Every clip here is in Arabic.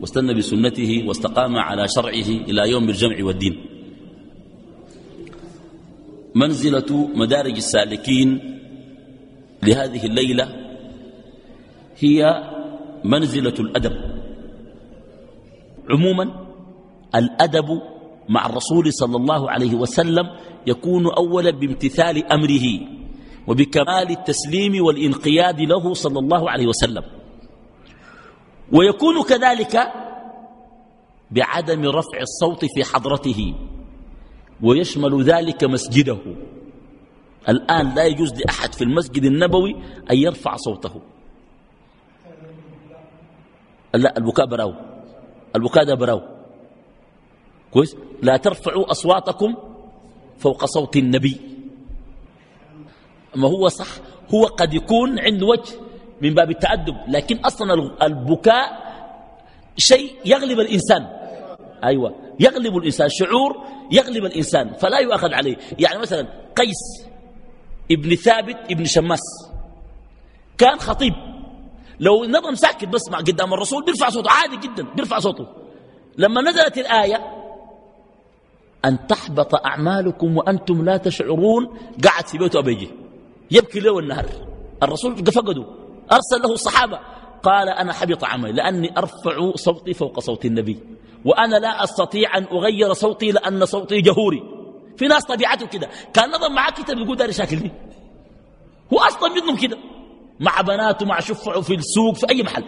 واستنى بسنته واستقام على شرعه إلى يوم الجمع والدين. منزلة مدارج السالكين لهذه الليلة هي منزلة الأدب. عموما الأدب مع الرسول صلى الله عليه وسلم يكون أولا بامتثال أمره وبكمال التسليم والانقياد له صلى الله عليه وسلم. ويكون كذلك بعدم رفع الصوت في حضرته ويشمل ذلك مسجده. الآن لا يجوز لأحد في المسجد النبوي أن يرفع صوته. لا البكاء براو. البكاء ده براو. كويس؟ لا ترفعوا أصواتكم فوق صوت النبي. ما هو صح؟ هو قد يكون عند وجه من باب التأدب لكن أصلا البكاء شيء يغلب الإنسان. أيوة يغلب الإنسان شعور يغلب الإنسان فلا يؤخذ عليه. يعني مثلا قيس ابن ثابت ابن شماس كان خطيب. لو نظم ساكت بس مع قدام الرسول بيرفع صوته عادي جدا بيرفع صوته. لما نزلت الآية أن تحبط أعمالكم وأنتم لا تشعرون قعد في بيته أبيجي يبكي له النهر الرسول فقده. أرسل له الصحابة قال أنا حبط عملي لأني أرفع صوتي فوق صوت النبي وأنا لا أستطيع أن أغير صوتي لأن صوتي جهوري. في ناس طبيعته كده كان نظم معاه كتاب يقول داري شاكل دي. هو أصلا منهم كده. مع بناته مع شفعه في السوق في أي محل.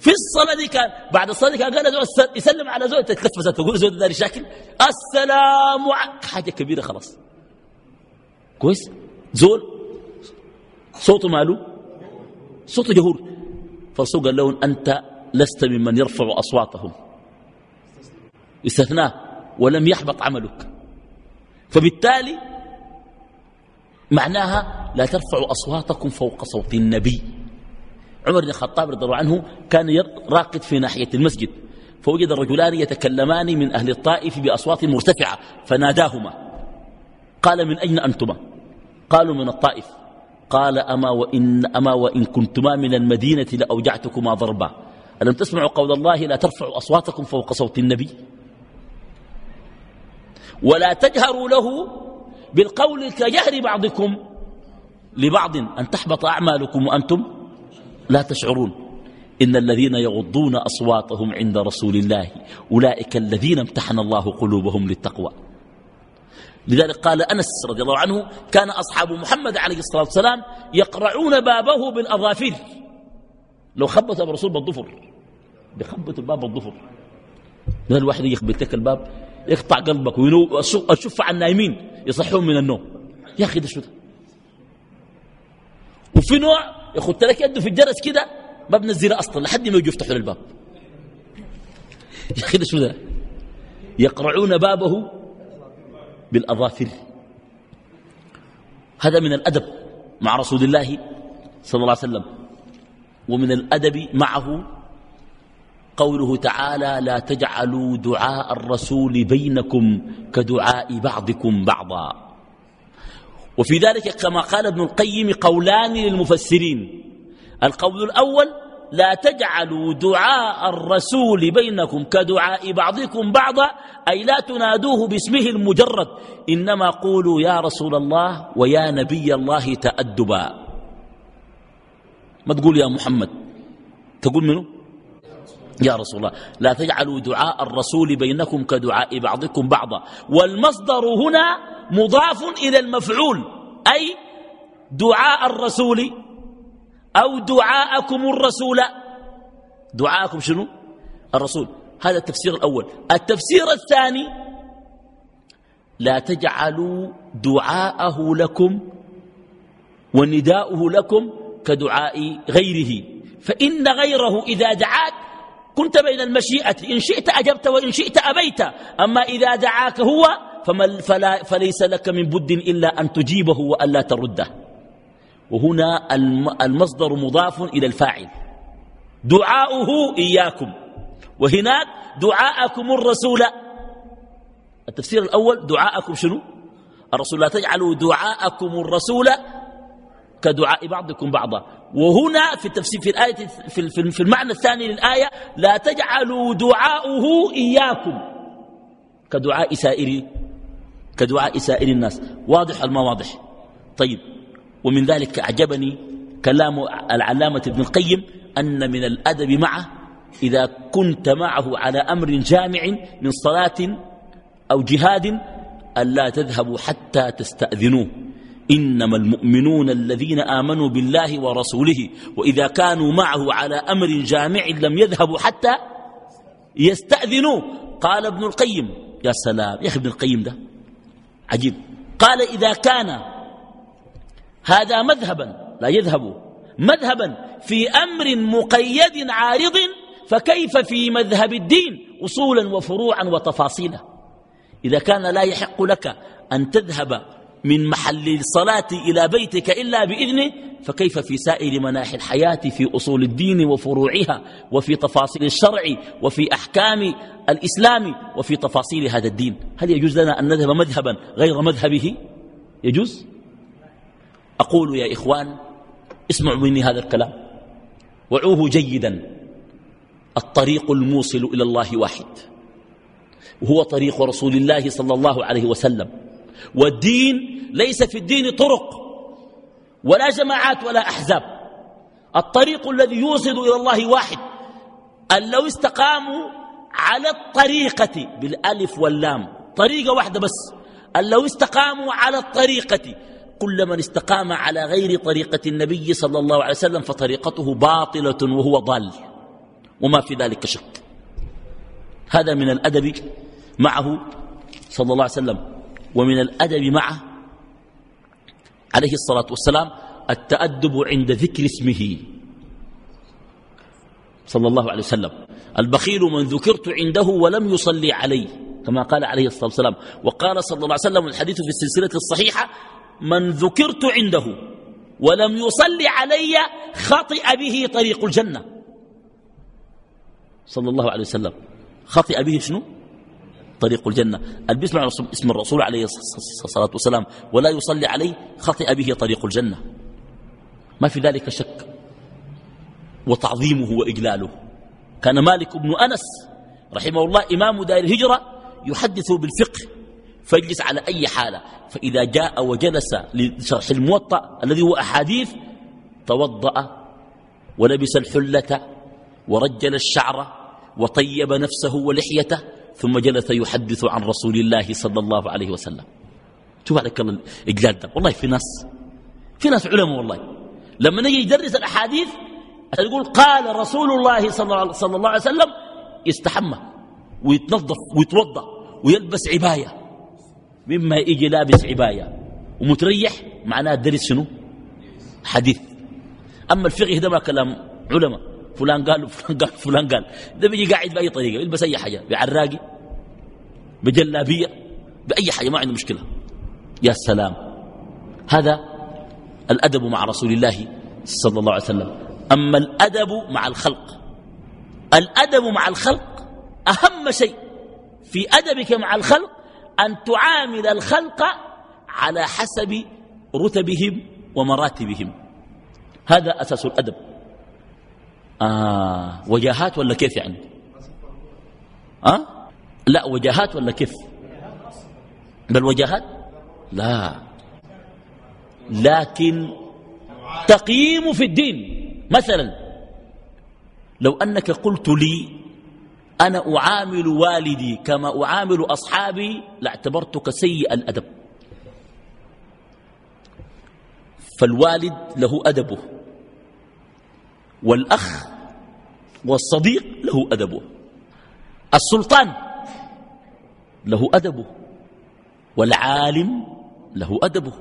في الصلاة دي كان بعد الصلاة دي كان قال يسلم على زول تتلفزت تقول زول داري شاكل السلام حاجة كبيرة خلاص. كويس؟ زول صوته ماله؟ صوته جهور فالرسول قال لهم أنت لست ممن يرفع أصواتهم. استثناه ولم يحبط عملك. فبالتالي معناها لا ترفعوا أصواتكم فوق صوت النبي. عمر بن الخطاب رضي الله عنه كان راقد في ناحية المسجد. فوجد الرجلان يتكلمان من أهل الطائف بأصوات مرتفعة فناداهما. قال من أين أنتما؟ قالوا من الطائف. قال أما وإن, أما وإن كنتما من المدينة لأوجعتكما ضربا. ألم تسمعوا قول الله لا ترفعوا أصواتكم فوق صوت النبي؟ ولا تجهروا له بالقول كجهر بعضكم لبعض أن تحبط أعمالكم وأنتم لا تشعرون. إن الذين يغضون أصواتهم عند رسول الله أولئك الذين امتحن الله قلوبهم للتقوى. لذلك قال أنس رضي الله عنه كان أصحاب محمد عليه الصلاة والسلام يقرعون بابه بالأظافر لو خبط الرسول بالضفر بخبط الباب بالضفر من الواحد يخبط لك الباب يقطع قلبك ويشوف عن النايمين يصحون من النوم. يا أخي ده شو ده؟ وفي نوع يخد لك يده في الجرس كده ما بنزله أصلا لحد ما يجوا يفتحوا الباب. يا أخي ده شو ده؟ يقرعون بابه بالأظافر. هذا من الأدب مع رسول الله صلى الله عليه وسلم ومن الأدب معه قوله تعالى لا تجعلوا دعاء الرسول بينكم كدعاء بعضكم بعضا وفي ذلك كما قال ابن القيم قولان للمفسرين. القول الأول لا تجعلوا دعاء الرسول بينكم كدعاء بعضكم بعضا أي لا تنادوه باسمه المجرد. إنما قولوا يا رسول الله ويا نبي الله تأدبا. ما تقول يا محمد؟ تقول منه يا رسول الله. لا تجعلوا دعاء الرسول بينكم كدعاء بعضكم بعضا. والمصدر هنا مضاف إلى المفعول أي دعاء الرسول أو دعاءكم الرسول. دعاءكم شنو؟ الرسول. هذا التفسير الأول. التفسير الثاني لا تجعلوا دعاءه لكم ونداؤه لكم كدعاء غيره. فإن غيره إذا دعاك كنت بين المشيئة. إن شئت أجبت وإن شئت أبيت. أما إذا دعاك هو فلا فليس لك من بد إلا أن تجيبه وألا ترده. وهنا المصدر مضاف إلى الفاعل. دعاؤه إياكم. وهناك دعاءكم الرسول. التفسير الأول دعاءكم شنو؟ الرسول لا تجعلوا دعاءكم الرسول كدعاء بعضكم بعضا. وهنا في التفسير في الآية في المعنى الثاني للآية لا تجعلوا دعاؤه إياكم كدعاء سائر كدعاء سائر الناس. واضح الما واضح؟ طيب. ومن ذلك أعجبني كلام العلامة ابن القيم أن من الأدب معه إذا كنت معه على أمر جامع من صلاة أو جهاد ألا تذهبوا حتى تستأذنوه. إنما المؤمنون الذين آمنوا بالله ورسوله وإذا كانوا معه على أمر جامع لم يذهبوا حتى يستأذنوه. قال ابن القيم يا سلام يا أخي ابن القيم ده عجيب. قال إذا كان هذا مذهبا لا يذهب. مذهبا في أمر مقيد عارض فكيف في مذهب الدين؟ أصولا وفروعا وتفاصيلا. إذا كان لا يحق لك أن تذهب من محل الصلاة إلى بيتك إلا بإذنه فكيف في سائر مناحي الحياة في أصول الدين وفروعها وفي تفاصيل الشرع وفي أحكام الإسلام وفي تفاصيل هذا الدين؟ هل يجوز لنا أن نذهب مذهبا غير مذهبه؟ يجوز؟ أقول يا إخوان اسمعوا مني هذا الكلام. وعوه جيدا. الطريق الموصل إلى الله واحد. وهو طريق رسول الله صلى الله عليه وسلم. والدين ليس في الدين طرق ولا جماعات ولا أحزاب. الطريق الذي يوصل إلى الله واحد. أن لو استقاموا على الطريقة بالألف واللام. طريقة واحدة بس. أن لو استقاموا على الطريقة كل من استقام على غير طريقة النبي صلى الله عليه وسلم فطريقته باطلة وهو ضال وما في ذلك شك. هذا من الأدب معه صلى الله عليه وسلم ومن الأدب معه عليه الصلاة والسلام التأدب عند ذكر اسمه صلى الله عليه وسلم. البخيل من ذكرت عنده ولم يصلي عليه كما قال عليه الصلاة والسلام. وقال صلى الله عليه وسلم الحديث في السلسلة الصحيحة من ذكرت عنده ولم يصلي علي خطئ به طريق الجنة. صلى الله عليه وسلم. خطئ به شنو؟ طريق الجنة. اللي بيسمع اسم الرسول عليه الصلاة والسلام. ولا يصلي عليه خطئ به طريق الجنة. ما في ذلك شك. وتعظيمه وإجلاله. كان مالك بن أنس رحمه الله إمام دار الهجرة يحدث بالفقه. فيجلس على أي حالة. فإذا جاء وجلس لشرح الموطأ الذي هو أحاديث توضأ ولبس الحلة ورجل الشعر وطيب نفسه ولحيته ثم جلس يحدث عن رسول الله صلى الله عليه وسلم. شوف عليك الإجلال ده. والله في ناس في ناس علماء والله. لما نجي يدرس الأحاديث يقول قال رسول الله صلى الله عليه وسلم يستحمى ويتنظف ويتوضأ ويلبس عباية. مما يجي لابس عباية. ومتريح معناه درس شنو؟ حديث. أما الفقه ده ما كلام علماء. فلان قال فلان قال فلان قال. ده بيجي قاعد بأي طريقة. يلبس أي حاجة. بعراقي بجلابية بأي حاجة. ما عنده مشكلة. يا سلام. هذا الأدب مع رسول الله صلى الله عليه وسلم. أما الأدب مع الخلق. الأدب مع الخلق أهم شيء في أدبك مع الخلق أن تعامل الخلق على حسب رتبهم ومراتبهم. هذا أساس الأدب. آه وجاهات ولا كيف يعني؟ آه؟ لا وجاهات ولا كيف؟ بل وجاهات؟ لا. لكن تقييم في الدين. مثلا لو أنك قلت لي أنا أعامل والدي كما أعامل أصحابي لاعتبرتك سيء الأدب. فالوالد له أدبه والأخ والصديق له أدبه السلطان له أدبه والعالم له أدبه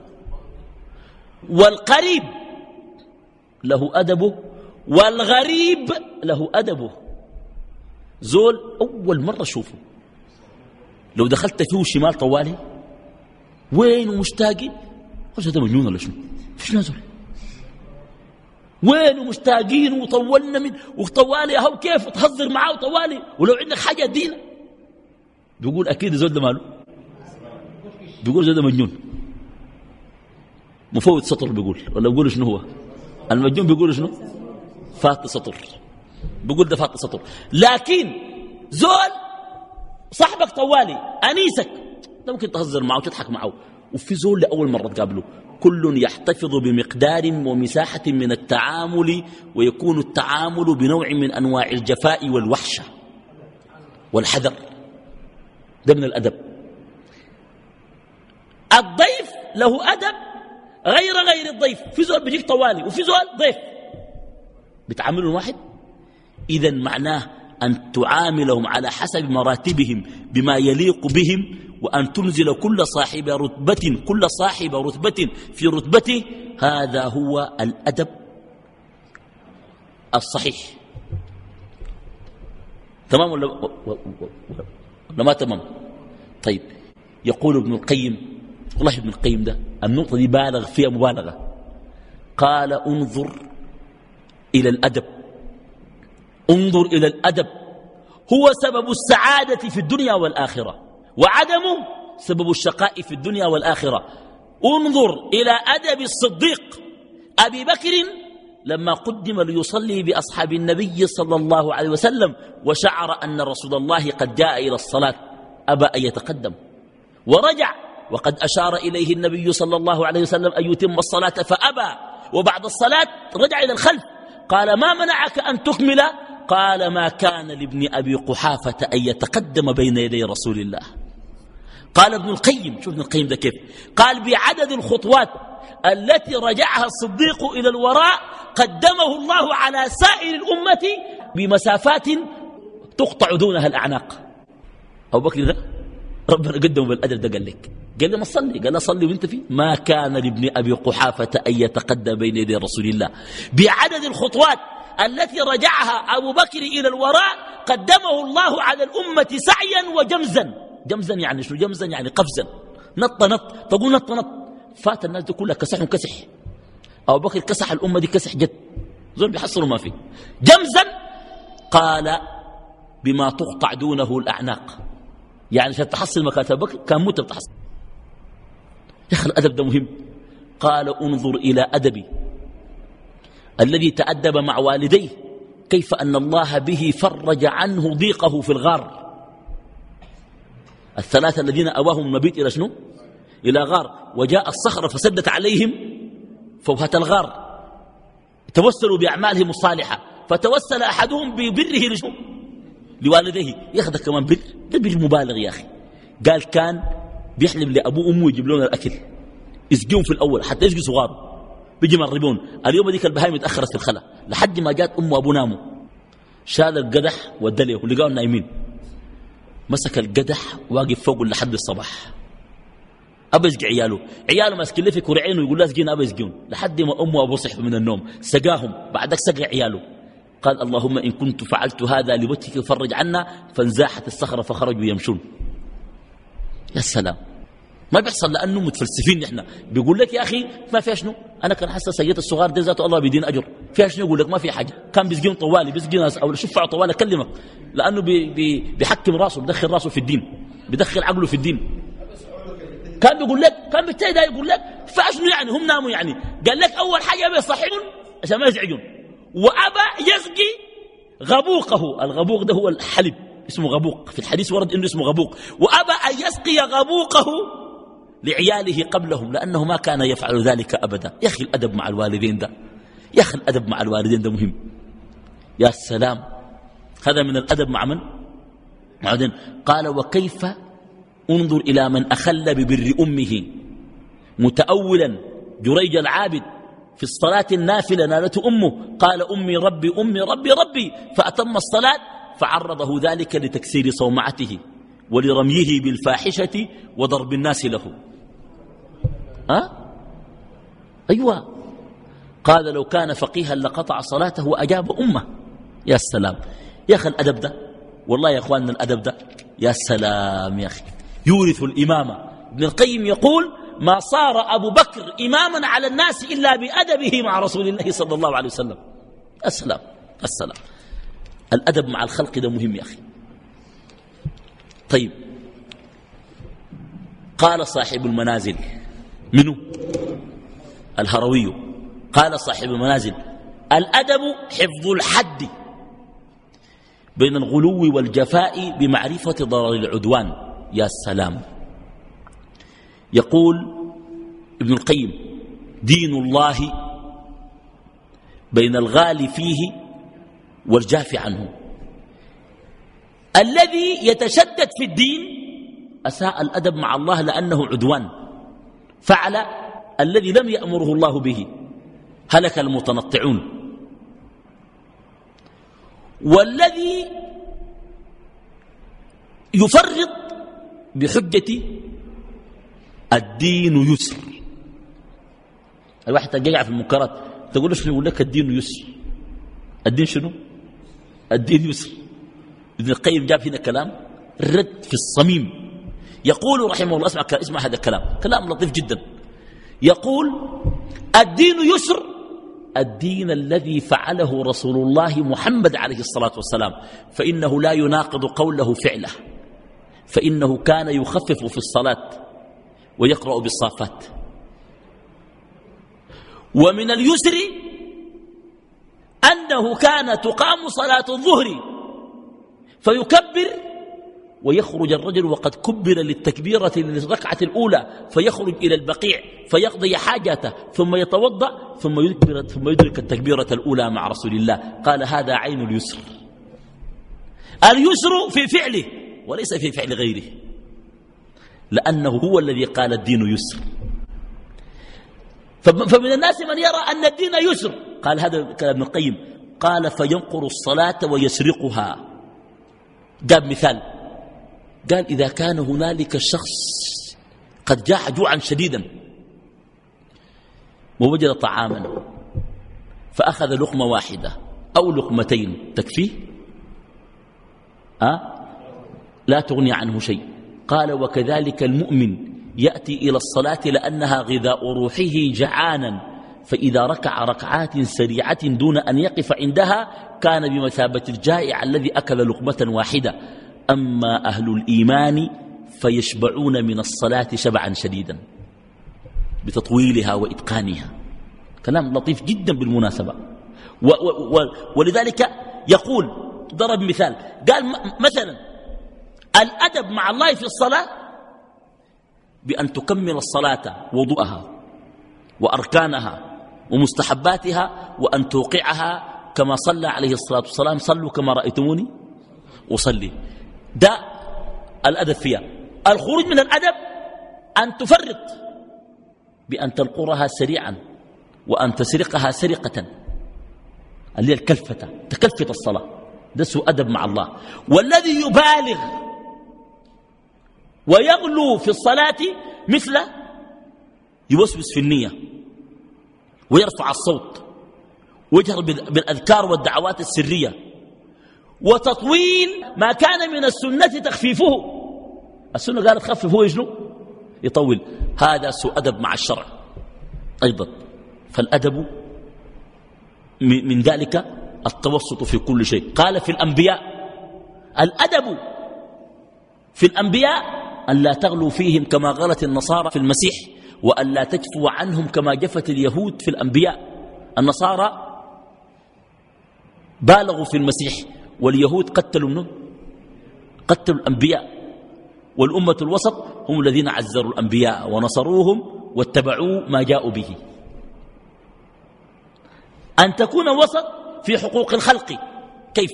والقريب له أدبه والغريب له أدبه. زول أول مرة شوفه لو دخلت فيه شمال طوالي وين مشتاقين؟ قلت هذا مجنون ولا شنو؟ فيش نازل وين مشتاقين وطولنا من وطوالي أهو كيف تهزر معاه طوالي ولو عندك حاجة دينا بيقول أكيد زول ده ماله؟ بيقول زول ده مجنون. مفوت سطر بيقول. ولا بيقول شنو هو؟ المجنون بيقول شنو؟ فات سطر. بيقول ده فات سطر لكن زول صاحبك طوالي أنيسك ده ممكن تهزر معه وتضحك معه. وفي زول لأول مرة تقابله كل يحتفظ بمقدار ومساحة من التعامل ويكون التعامل بنوع من أنواع الجفاء والوحشة والحذر. ده من الأدب. الضيف له أدب غير غير الضيف. في زول بيجيك طوالي وفي زول ضيف. بتعاملوا واحد؟ إذا معناه أن تعاملهم على حسب مراتبهم بما يليق بهم وأن تنزل كل صاحب رتبة كل صاحب رتبة في رتبته. هذا هو الأدب الصحيح. تمام ولا, ولا ما تمام؟ طيب يقول ابن القيم والله ابن القيم ده النقطة دي بالغ فيها مبالغة. قال انظر إلى الأدب. انظر إلى الأدب. هو سبب السعادة في الدنيا والآخرة وعدمه سبب الشقاء في الدنيا والآخرة. انظر إلى أدب الصديق أبي بكر لما قدم ليصلي بأصحاب النبي صلى الله عليه وسلم وشعر أن رسول الله قد جاء إلى الصلاة أبى أن يتقدم. ورجع وقد أشار إليه النبي صلى الله عليه وسلم أن يتم الصلاة فأبى. وبعد الصلاة رجع إلى الخلف قال ما منعك أن تكمل قال ما كان لابن أبي قحافة أن يتقدم بين يدي رسول الله. قال ابن القيم شوف ابن القيم ده كيف. قال بعدد الخطوات التي رجعها الصديق إلى الوراء قدمه الله على سائر الأمة بمسافات تقطع دونها الأعناق. أبو بكر ده ربنا قدمه بالأدب ده قال لك. قال لي ما تصلي قال له صلي وانت فيه. ما كان لابن أبي قحافة أن يتقدم بين يدي رسول الله. بعدد الخطوات التي رجعها أبو بكر إلى الوراء قدمه الله على الأمة سعيا وجمزا. جمزا يعني شو جمزا يعني قفزا. نط نط. تقول نط نط. فات الناس دي كلها كسح كسح. أبو بكر كسح الأمة دي كسح جد. زول بيحصلوا ما فيه جمزا قال بما تقطع دونه الأعناق. يعني عشان تحصل مكاتب بكر؟ كان متى بتحصل يا أخي الأدب ده مهم. قال انظر إلى أدبي. الذي تأدب مع والديه. كيف أن الله به فرج عنه ضيقه في الغار. الثلاثة الذين أواهم المبيت إلى شنو؟ إلى غار. وجاء الصخرة فسدت عليهم فوهة الغار. توسلوا بأعمالهم الصالحة. فتوسل أحدهم ببره لشنو؟ لوالديه. ياخذ كمان بر. ده بر مبالغ يا أخي. قال كان بيحلم لأبوه وأمه يجيب لهم الأكل. يسقيهم في الأول حتى يسقي صغار. بيجي مربون. اليوم ديك البهايم اتأخرت في الخلا. لحد ما جات أمه وأبوه ناموا شال القدح ودليه ولقاهم نايمين مسك القدح واقف فوق لحد الصباح. يسقي عياله. عياله ماسكين في كرعين ويقول له اسقينا أبى يسقيهم لحد ما أمه وأبوه صحوا من النوم. سقاهم. بعدك سقى عياله. قال اللهم إن كنت فعلت هذا لوجهك فرج عنا. فانزاحت الصخرة فخرجوا يمشون. يا سلام. ما بيحصل لأنه متفلسفين نحن. بيقول لك يا أخي ما فيها شنو؟ أنا كان حاسة سيد الصغار دي ذاته الله بيدين أجر. فيها شنو يقول لك؟ ما في حاجة. كان بيسقيهم طوالي بيسقي ناس أو شفع طوالي أكلمك لأنه بي بي بيحكم راسه بدخل راسه في الدين. بدخل عقله في الدين. كان بيقول لك كان بالتالي ده يقول لك فاشنو يعني؟ هم ناموا يعني. قال لك أول حاجة بيصحيهم عشان ما يزعجون. وأبى يسقي غبوقه. الغبوق ده هو الحلب اسمه غبوق. في الحديث ورد إنه اسمه غبوق. وابى أن يسقي غبوقه لعياله قبلهم لأنه ما كان يفعل ذلك ابدا. يا أخي الأدب مع الوالدين ده يا أخي الأدب مع الوالدين ده مهم. يا سلام. هذا من الأدب مع من؟ بعدين قال وكيف أنظر إلى من أخل ببر أمه؟ متاولا جريج العابد في الصلاة النافلة نالته أمه. قال أمي ربي أمي ربي ربي. فأتم الصلاة فعرضه ذلك لتكسير صومعته ولرميه بالفاحشة وضرب الناس له. أه؟ أيوة. قال لو كان فقيها لقطع صلاته وأجاب أمه. يا سلام. يا أخي الأدب ده والله يا أخواننا الأدب ده يا سلام يا أخي. يورث الإمامة ابن القيم يقول ما صار أبو بكر إماما على الناس إلا بأدبه مع رسول الله صلى الله عليه وسلم. السلام السلام الأدب مع الخلق ده مهم يا أخي. طيب. قال صاحب المنازل منه الهروي. قال صاحب المنازل الأدب حفظ الحد بين الغلو والجفاء بمعرفة ضرر العدوان. يا سلام. يقول ابن القيم دين الله بين الغالي فيه والجاف عنه. الذي يتشدد في الدين أساء الأدب مع الله لأنه عدوان. فعل الذي لم يأمره الله به. هلك المتنطعون. والذي يفرط بحجة الدين يسر. الواحد تلقى في المنكرات تقول له شنو؟ يقول لك الدين يسر. الدين شنو؟ الدين يسر. ابن القيم جاب هنا كلام رد في الصميم. يقول رحمه الله اسمع اسمع هذا الكلام كلام لطيف جدا. يقول الدين يسر الدين الذي فعله رسول الله محمد عليه الصلاة والسلام فإنه لا يناقض قوله فعله فإنه كان يخفف في الصلاة ويقرأ بالصافات. ومن اليسر أنه كان تقام صلاة الظهر فيكبر ويخرج الرجل وقد كبر للتكبيرة للركعة الأولى فيخرج إلى البقيع فيقضي حاجته ثم يتوضأ ثم يدرك, ثم يدرك التكبيرة الأولى مع رسول الله. قال هذا عين اليسر. اليسر في فعله وليس في فعل غيره لأنه هو الذي قال الدين يسر. فمن الناس من يرى أن الدين يسر. قال هذا كلام ابن القيم. قال فينقر الصلاة ويسرقها. جاب مثال. قال إذا كان هنالك شخص قد جاع جوعا شديدا ووجد طعاما فأخذ لقمة واحدة أو لقمتين تكفيه؟ أه؟ لا تغني عنه شيء. قال وكذلك المؤمن يأتي إلى الصلاة لأنها غذاء روحه جعانا فإذا ركع ركعات سريعة دون أن يقف عندها كان بمثابة الجائع الذي أكل لقمة واحدة. أما أهل الإيمان فيشبعون من الصلاة شبعا شديدا بتطويلها وإتقانها. كلام لطيف جدا بالمناسبة. و و و ولذلك يقول ضرب مثال قال مثلا الأدب مع الله في الصلاة بأن تكمل الصلاة وضوءها وأركانها ومستحباتها وأن توقعها كما صلى عليه الصلاة والسلام صلوا كما رأيتموني أصلي. ده الأدب فيها. الخروج من الأدب أن تفرط بأن تنقرها سريعا وأن تسرقها سرقة. اللي هي الكلفة تكلفة الصلاة. ده سوء أدب مع الله. والذي يبالغ ويغلو في الصلاة مثل يوسوس في النية ويرفع الصوت ويجهر بالأذكار والدعوات السرية. وتطويل ما كان من السنة تخفيفه. السنة قالت خففه يجنو يطول. هذا سوء أدب مع الشرع. أيضا. فالأدب من ذلك التوسط في كل شيء. قال في الأنبياء الأدب في الأنبياء أن لا تغلوا فيهم كما غلت النصارى في المسيح وأن لا تجفوا عنهم كما جفت اليهود في الأنبياء. النصارى بالغوا في المسيح. واليهود قتلوا منه قتلوا الأنبياء. والأمة الوسط هم الذين عزروا الأنبياء ونصروهم واتبعوا ما جاءوا به. أن تكون وسط في حقوق الخلق. كيف؟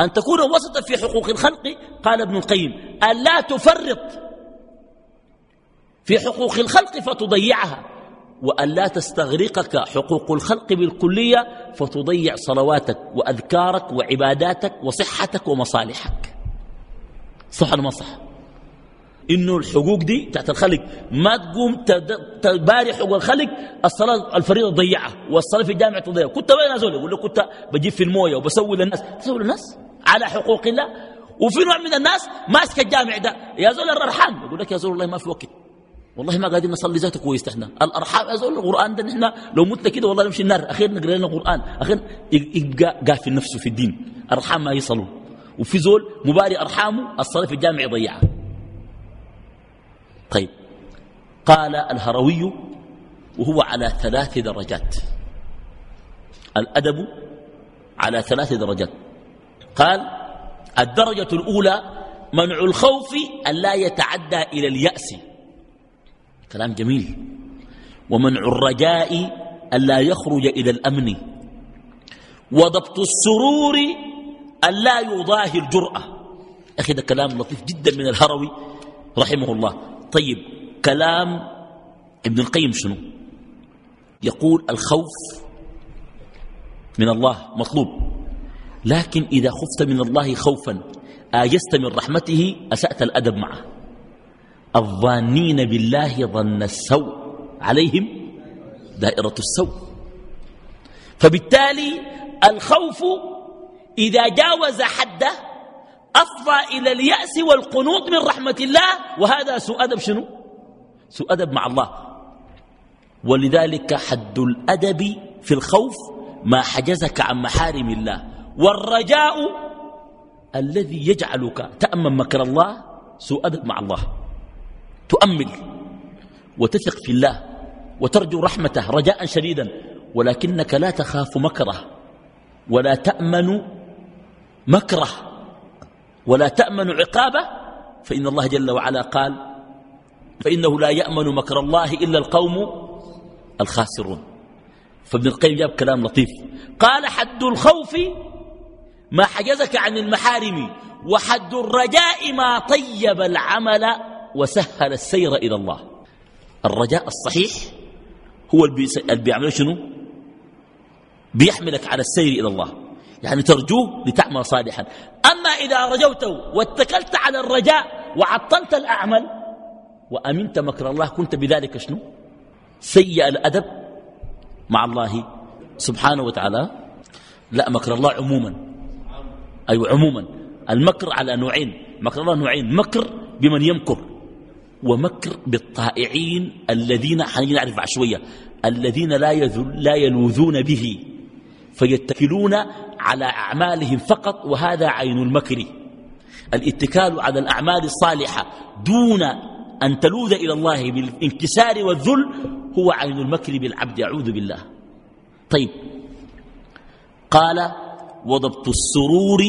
أن تكون وسطا في حقوق الخلق قال ابن القيم أن لا تفرط في حقوق الخلق فتضيعها. وأن لا تستغرقك حقوق الخلق بالكلية فتضيع صلواتك وأذكارك وعباداتك وصحتك ومصالحك. صح ولا ما صح؟ إنه الحقوق دي تحت الخلق. ما تقوم تباري حقوق الخلق الصلاة الفريضة تضيعها والصلاة في الجامع تضيعها. كنت وين أزول يقول لك كنت بجيب في الموية وبسوي للناس. تسوي للناس؟ على حقوق الله. وفي نوع من الناس ماسك الجامع ده. يا زول الرحام يقول لك يا زول الله ما في وقت. والله ما قاعدين نصلي ذاته كويس إحنا. الأرحام يا زول القرآن ده نحن لو متنا كده والله نمشي النار. أخيرا نقرأ لنا القرآن. أخيرا يبقى قافل نفسه في الدين. الأرحام ما يصلوا. وفي زول مباري أرحامه الصلاة في الجامع يضيعها طيب. قال الهروي وهو على ثلاث درجات. الأدب على ثلاث درجات. قال الدرجة الأولى منع الخوف أن لا يتعدى إلى اليأس. كلام جميل. ومنع الرجاء أن لا يخرج إلى الأمن. وضبط السرور أن لا يضاهي الجرأة. أخي ده كلام لطيف جدا من الهروي رحمه الله. طيب كلام ابن القيم شنو؟ يقول الخوف من الله مطلوب. لكن إذا خفت من الله خوفا آيست من رحمته أسأت الأدب معه. الظانين بالله ظن السوء عليهم دائرة السوء. فبالتالي الخوف إذا جاوز حده أفضى إلى اليأس والقنوط من رحمة الله. وهذا سوء أدب شنو؟ سوء أدب مع الله. ولذلك حد الأدب في الخوف ما حجزك عن محارم الله. والرجاء الذي يجعلك تأمن مكر الله سوء أدب مع الله. تؤمل وتثق في الله وترجو رحمته رجاء شديدا ولكنك لا تخاف مكره ولا تأمن مكره ولا تأمن عقابه فإن الله جل وعلا قال فإنه لا يأمن مكر الله إلا القوم الخاسرون. فابن القيم جاب كلام لطيف قال حد الخوف ما حجزك عن المحارم وحد الرجاء ما طيب العمل وسهل السير إلى الله. الرجاء الصحيح هو اللي بيعمل شنو؟ بيحملك على السير إلى الله. يعني ترجوه لتعمل صالحا. أما إذا رجوته واتكلت على الرجاء وعطلت الأعمل وأمنت مكر الله كنت بذلك شنو؟ سيء الأدب مع الله سبحانه وتعالى. لا مكر الله عموما. أي أيوة عموما. المكر على نوعين. مكر الله نوعين. مكر بمن يمكر. ومكر بالطائعين الذين حنجي نعرف بعد شوية الذين لا, لا يلوذون به فيتكلون على أعمالهم فقط وهذا عين المكر. الاتكال على الأعمال الصالحة دون أن تلوذ إلى الله بالانكسار والذل هو عين المكر بالعبد أعوذ بالله. طيب. قال وضبط السرور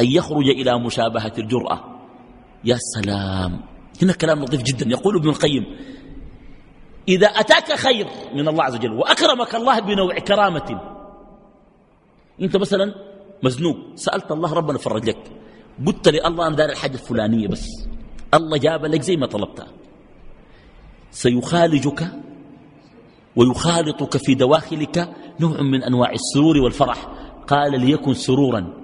أن يخرج إلى مشابهة الجرأة. يا سلام. هنا كلام لطيف جدا. يقول ابن القيم إذا أتاك خير من الله عز وجل وأكرمك الله بنوع كرامة أنت مثلا مزنوق سألت الله ربنا فرج لك قلت لي الله أنا دار الحاجة الفلانية بس الله جاب لك زي ما طلبتها. سيخالجك ويخالطك في دواخلك نوع من أنواع السرور والفرح. قال ليكن سرورا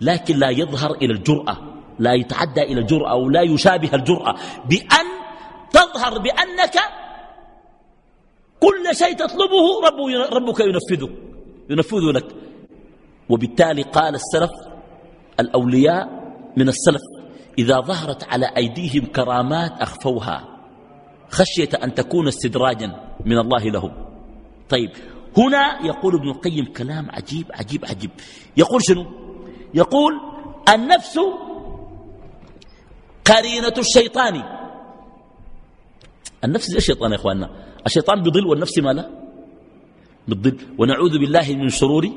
لكن لا يظهر إلى الجرأة. لا يتعدى إلى الجرأة أو لا يشابه الجرأة. بأن تظهر بأنك كل شيء تطلبه ربك ينفذه ينفذه لك. وبالتالي قال السلف الأولياء من السلف إذا ظهرت على أيديهم كرامات أخفوها. خشية أن تكون استدراجا من الله لهم. طيب هنا يقول ابن القيم كلام عجيب عجيب عجيب. يقول شنو؟ يقول النفس قرينة الشيطان. النفس زي الشيطان يا إخواننا. الشيطان بضل والنفس ما لا؟ بتضل. ونعوذ بالله من شرور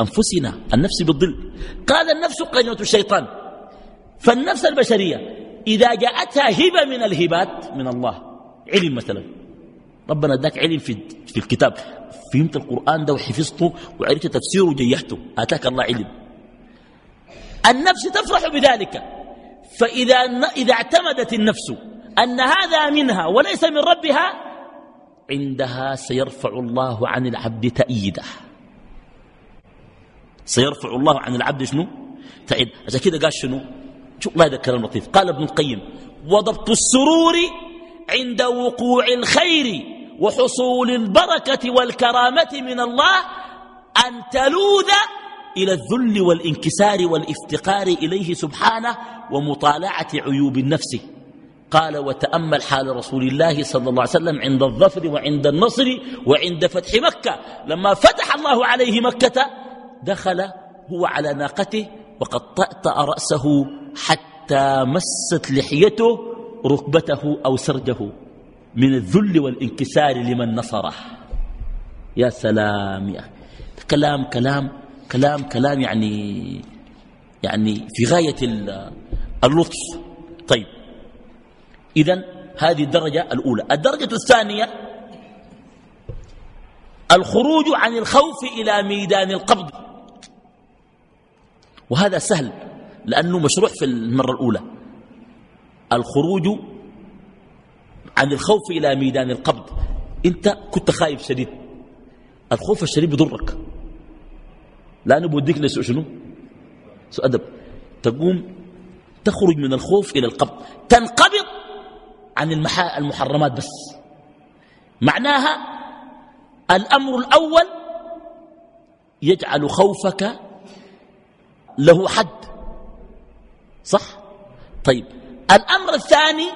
أنفسنا. النفس بتضل. قال النفس قرينة الشيطان. فالنفس البشرية إذا جاءتها هبة من الهبات من الله. علم مثلا. ربنا أداك علم في, في الكتاب. فهمت القرآن ده وحفظته وعرفت تفسيره وجيحته. آتاك الله علم. النفس تفرح بذلك. فإذا إذا اعتمدت النفس أن هذا منها وليس من ربها عندها سيرفع الله عن العبد تأييده. سيرفع الله عن العبد شنو؟ تأييد. عشان كده قال شنو؟ شو الله هذا الكلام لطيف. قال ابن القيم وضبط السرور عند وقوع الخير وحصول البركة والكرامة من الله أن تلوذ إلى الذل والانكسار والافتقار إليه سبحانه ومطالعة عيوب النفس. قال وتأمل حال رسول الله صلى الله عليه وسلم عند الظفر وعند النصر وعند فتح مكة. لما فتح الله عليه مكة دخل هو على ناقته وقد طأطأ رأسه حتى مست لحيته ركبته أو سرجه. من الذل والانكسار لمن نصره. يا سلام يا كلام كلام كلام كلام يعني يعني في غاية اللطف. طيب. إذا هذه الدرجة الأولى. الدرجة الثانية الخروج عن الخوف إلى ميدان القبض. وهذا سهل لأنه مشروع في المرة الأولى. الخروج عن الخوف إلى ميدان القبض. أنت كنت خايف شديد. الخوف الشديد بضرك لأنه بوديك لسوء شنو؟ سوء أدب. تقوم تخرج من الخوف إلى القبض تنقبض عن المحرمات بس. معناها الأمر الأول يجعل خوفك له حد. صح؟ طيب. الأمر الثاني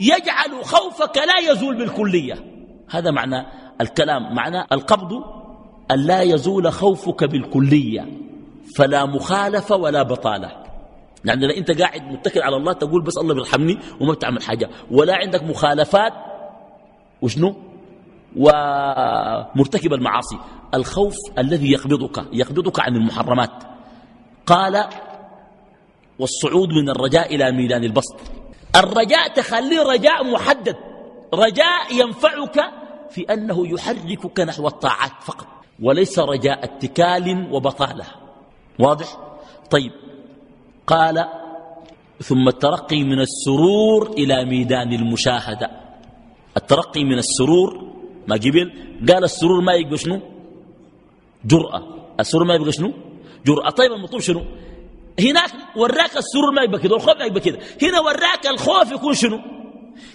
يجعل خوفك لا يزول بالكلية. هذا معنى الكلام. معنى القبض أن لا يزول خوفك بالكلية فلا مخالفة ولا بطالة. يعني لا أنت قاعد متكل على الله تقول بس الله بيرحمني وما بتعمل حاجة. ولا عندك مخالفات وشنو؟ ومرتكب المعاصي. الخوف الذي يقبضك يقبضك عن المحرمات. قال والصعود من الرجاء إلى ميدان البسط. الرجاء تخليه رجاء محدد. رجاء ينفعك في أنه يحركك نحو الطاعات فقط. وليس رجاء اتكال وبطالة. واضح؟ طيب. قال ثم الترقي من السرور إلى ميدان المشاهدة. الترقي من السرور ما قبل؟ قال السرور ما يبقى شنو؟ جرأة. السرور ما يبقى شنو؟ جرأة. طيب المطلوب شنو؟ هناك وراك السرور ما يبقى كده والخوف ما يبقى كده. هنا وراك الخوف يكون شنو؟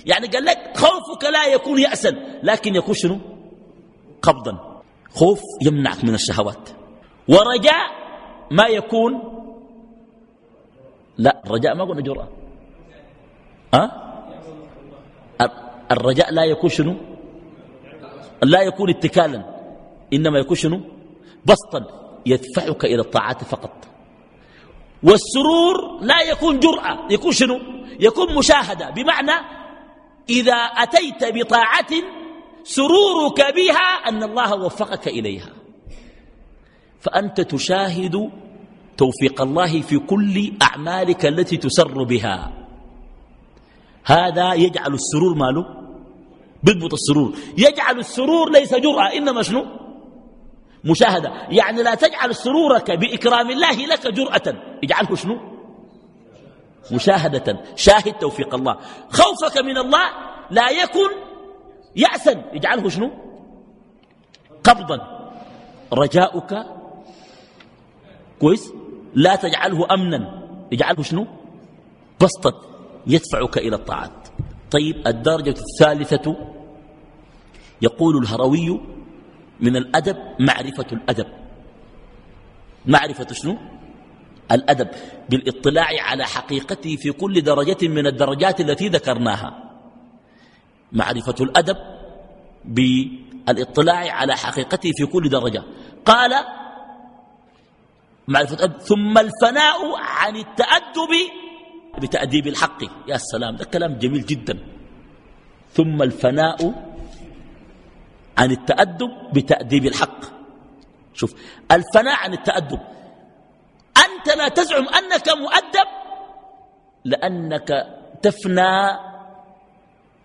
يعني قال لك خوفك لا يكون يأسا لكن يكون شنو؟ قبضا. خوف يمنعك من الشهوات. ورجاء ما يكون. لا الرجاء ما قلنا جرأة أه؟ الرجاء لا يكون شنو؟ لا يكون اتكالا. إنما يكون شنو؟ بسطا يدفعك إلى الطاعات فقط. والسرور لا يكون جرأة. يكون شنو؟ يكون مشاهدة. بمعنى إذا أتيت بطاعة سرورك بها أن الله وفقك إليها. فأنت تشاهد توفيق الله في كل أعمالك التي تسر بها. هذا يجعل السرور ماله؟ بيضبط السرور. يجعل السرور ليس جرأة إنما شنو؟ مشاهدة. يعني لا تجعل سرورك بإكرام الله لك جرأة. اجعله شنو؟ مشاهدة. شاهد توفيق الله. خوفك من الله لا يكن يأسا اجعله شنو؟ قبضا. رجاؤك كويس؟ لا تجعله أمنا. اجعله شنو؟ بسطا يدفعك إلى الطاعات. طيب الدرجة الثالثة يقول الهروي من الأدب معرفة الأدب. معرفة شنو؟ الأدب. بالإطلاع على حقيقته في كل درجة من الدرجات التي ذكرناها. معرفة الأدب بالإطلاع على حقيقته في كل درجة. قال معرفة الأدب. ثم الفناء عن التأدب بتأديب الحق. يا سلام ده كلام جميل جدا. ثم الفناء عن التأدب بتأديب الحق. شوف الفناء عن التأدب. أنت لا تزعم أنك مؤدب لأنك تفنى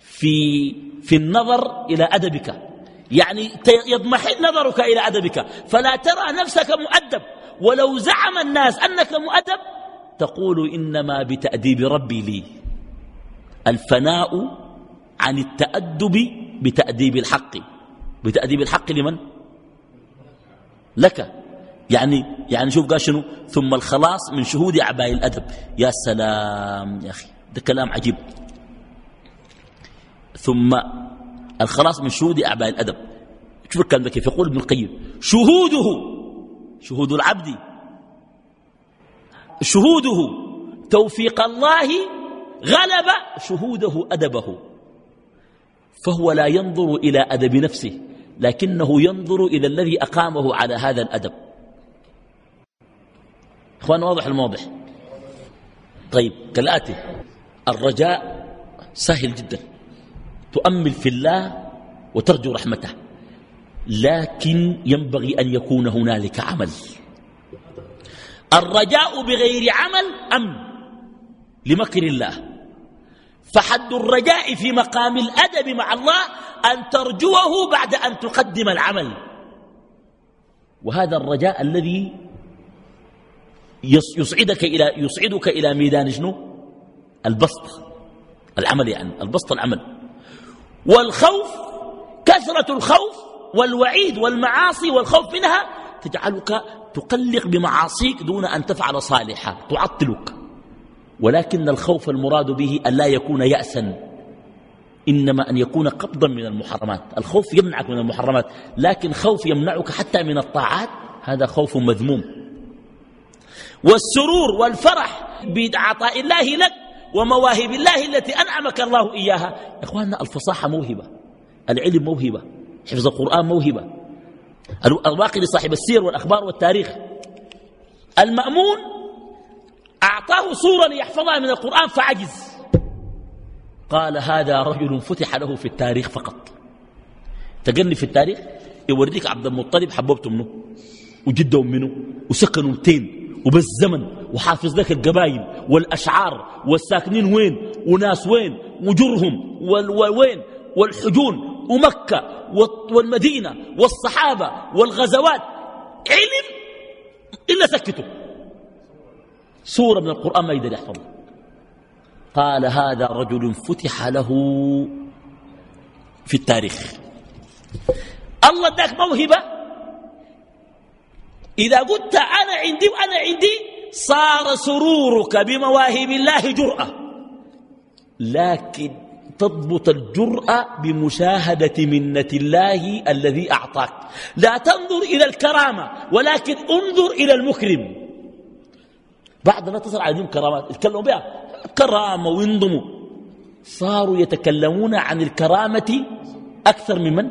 في في النظر إلى أدبك. يعني يضمحل نظرك إلى أدبك. فلا ترى نفسك مؤدب. ولو زعم الناس أنك مؤدب تقول إنما بتأديب ربي لي. الفناء عن التأدب بتأديب الحق. بتأديب الحق لمن؟ لك. يعني يعني شوف قال شنو؟ ثم الخلاص من شهود أعباء الأدب. يا سلام يا أخي ده كلام عجيب. ثم الخلاص من شهود أعباء الأدب. شوف الكلام كيف يقول ابن القيم. شهوده شهود العبد. شهوده توفيق الله غلب شهوده أدبه. فهو لا ينظر إلى أدب نفسه لكنه ينظر إلى الذي أقامه على هذا الأدب. إخوان واضح الموضح؟ طيب كالآتي. الرجاء سهل جدا. تؤمل في الله وترجو رحمته. لكن ينبغي أن يكون هنالك عمل. الرجاء بغير عمل أمن لمكر الله. فحد الرجاء في مقام الأدب مع الله أن ترجوه بعد أن تقدم العمل. وهذا الرجاء الذي يصعدك إلى, يصعدك إلى ميدان شنو؟ البسط. العمل يعني البسط العمل. والخوف كثرة الخوف والوعيد والمعاصي والخوف منها تجعلك تقلق بمعاصيك دون أن تفعل صالحا تعطلك. ولكن الخوف المراد به أن لا يكون يأسا. إنما أن يكون قبضا من المحرمات. الخوف يمنعك من المحرمات لكن خوف يمنعك حتى من الطاعات هذا خوف مذموم. والسرور والفرح بعطاء الله لك. ومواهب الله التي أنعمك الله إياها. يا إخواننا الفصاحة موهبة العلم موهبة حفظ القرآن موهبة الواقع لصاحب السير والأخبار والتاريخ. المأمون أعطاه صورة ليحفظها من القرآن فعجز. قال هذا رجل فتح له في التاريخ فقط. تقني في التاريخ؟ يوريك عبد المطلب حببته منه وجدهم منه وسكنوا تين. وبس زمن وحافظ لك القبائل والأشعار والساكنين وين؟ وناس وين؟ وجرهم وين والحجون ومكة والمدينة والصحابة والغزوات. علم إلا سكته سورة من القرآن ما يقدر يحفظها. قال هذا رجل فتح له في التاريخ. الله اداك موهبة إذا قلت أنا عندي وأنا عندي صار سرورك بمواهب الله جرأة. لكن تضبط الجرأة بمشاهدة منة الله الذي أعطاك. لا تنظر إلى الكرامة ولكن انظر إلى المكرم. بعد ما تصل عليهم كرامات يتكلموا بها. كرامة وينضموا. صاروا يتكلمون عن الكرامة أكثر من من؟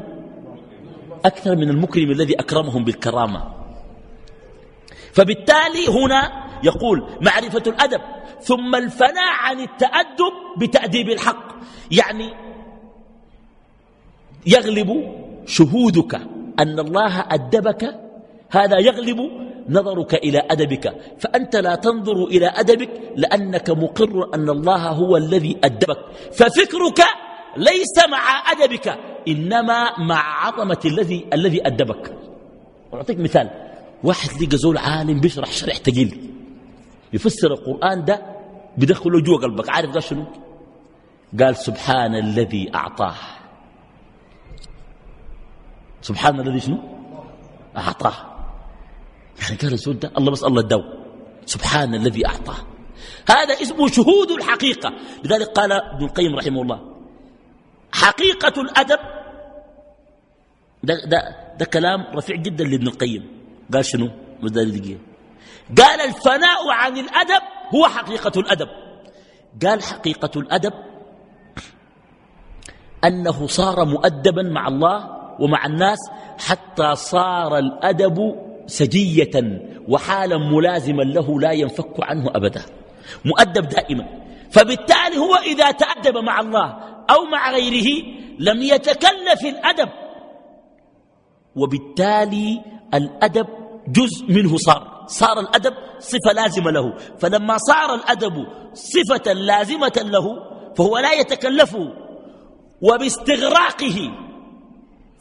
أكثر من المكرم الذي أكرمهم بالكرامة. فبالتالي هنا يقول معرفة الأدب ثم الفناء عن التأدب بتأديب الحق. يعني يغلب شهودك أن الله أدبك هذا يغلب نظرك إلى أدبك. فأنت لا تنظر إلى أدبك لأنك مقر أن الله هو الذي أدبك. ففكرك ليس مع أدبك إنما مع عظمة الذي الذي أدبك. أعطيك مثال. واحد لقى زول عالم بيشرح شرح تقيل. يفسر القرآن ده بدخله جوا قلبك. عارف قال شنو؟ قال سبحان الذي أعطاه. سبحان الذي شنو؟ أعطاه. يعني قال الرسول ده الله بس الله الدو سبحان الذي أعطاه. هذا اسمه شهود الحقيقة. لذلك قال ابن القيم رحمه الله حقيقة الأدب. ده, ده, ده كلام رفيع جدا لابن القيم. قال شنو؟ دقيقة. قال الفناء عن الأدب هو حقيقة الأدب. قال حقيقة الأدب أنه صار مؤدبا مع الله ومع الناس حتى صار الأدب سجية وحالا ملازما له لا ينفك عنه أبدا. مؤدب دائما. فبالتالي هو إذا تأدب مع الله أو مع غيره لم يتكلف الأدب. وبالتالي الأدب جزء منه صار. صار الأدب صفة لازمة له. فلما صار الأدب صفة لازمة له فهو لا يتكلفه وباستغراقه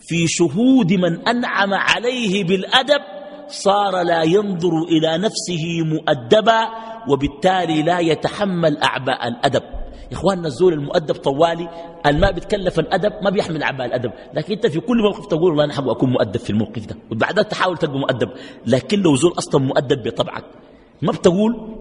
في شهود من أنعم عليه بالأدب صار لا ينظر إلى نفسه مؤدبا وبالتالي لا يتحمل أعباء الأدب. يا إخواننا الزول المؤدب طوالي الماء بيتكلف الأدب ما بيحمل عباء الأدب. لكن أنت في كل موقف تقول والله أنا حابب أكون مؤدب في الموقف ده. وبعدها تحاول تبقى مؤدب. لكن لو زول أصلا مؤدب بطبعك ما بتقول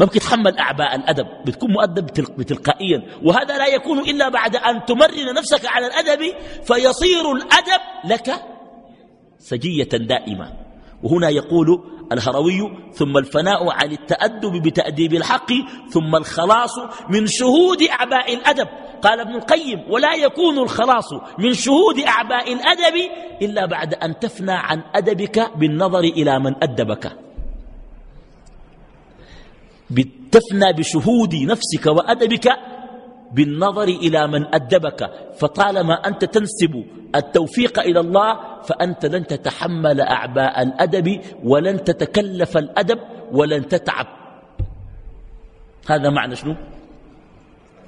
ما بتتحمل أعباء الأدب. بتكون مؤدب بتلقائيا. وهذا لا يكون إلا بعد أن تمرن نفسك على الأدب فيصير الأدب لك سجية دائمة. وهنا يقول الهروي ثم الفناء عن التأدب بتأديب الحق ثم الخلاص من شهود أعباء الأدب. قال ابن القيم ولا يكون الخلاص من شهود أعباء الأدب إلا بعد أن تفنى عن أدبك بالنظر إلى من أدبك. تفنى بشهود نفسك وأدبك بالنظر إلى من أدبك فطالما أنت تنسب التوفيق إلى الله فأنت لن تتحمل أعباء الأدب ولن تتكلف الأدب ولن تتعب. هذا معنى شنو؟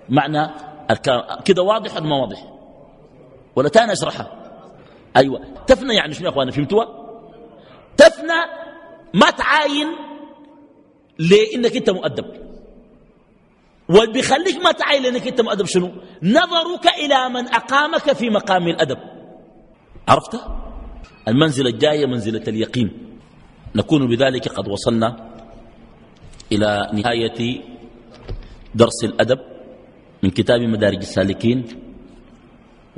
معنى كده واضح ولا ما واضح؟ ولا تاني أشرحها؟ أيوة. تفنى يعني شنو يا أخوانا فهمتوا تفنى ما تعاين لأنك أنت مؤدب. وبيخليك ما تعين لأنك أنت مؤدب شنو؟ نظرك إلى من أقامك في مقام الأدب. عرفت؟ المنزلة الجاية منزلة اليقين. نكون بذلك قد وصلنا إلى نهاية درس الأدب من كتاب مدارج السالكين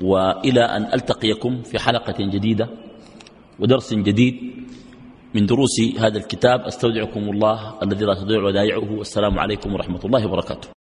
وإلى أن ألتقيكم في حلقة جديدة ودرس جديد من دروس هذا الكتاب. أستودعكم الله الذي لا تضيع ودائعه. والسلام عليكم ورحمة الله وبركاته.